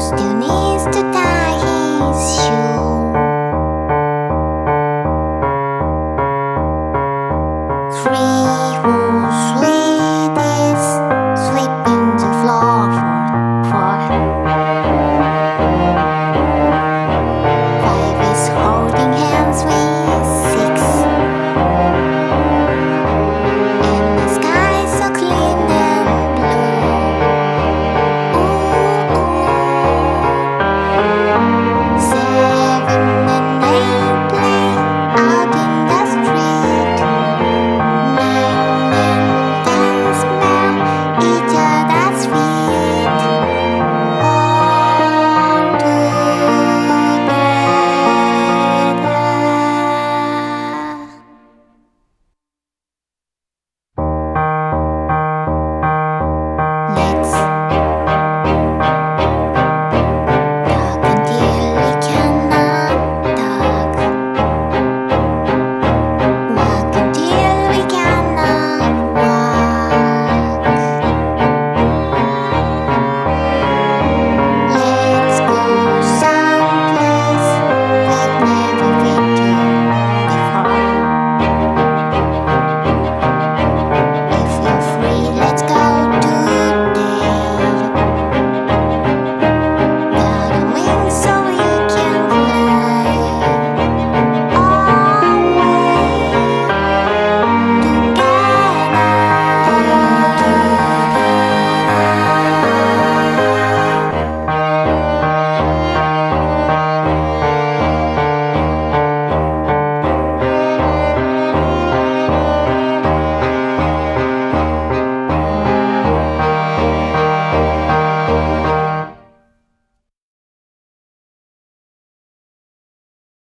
Still needs to tie his shoes.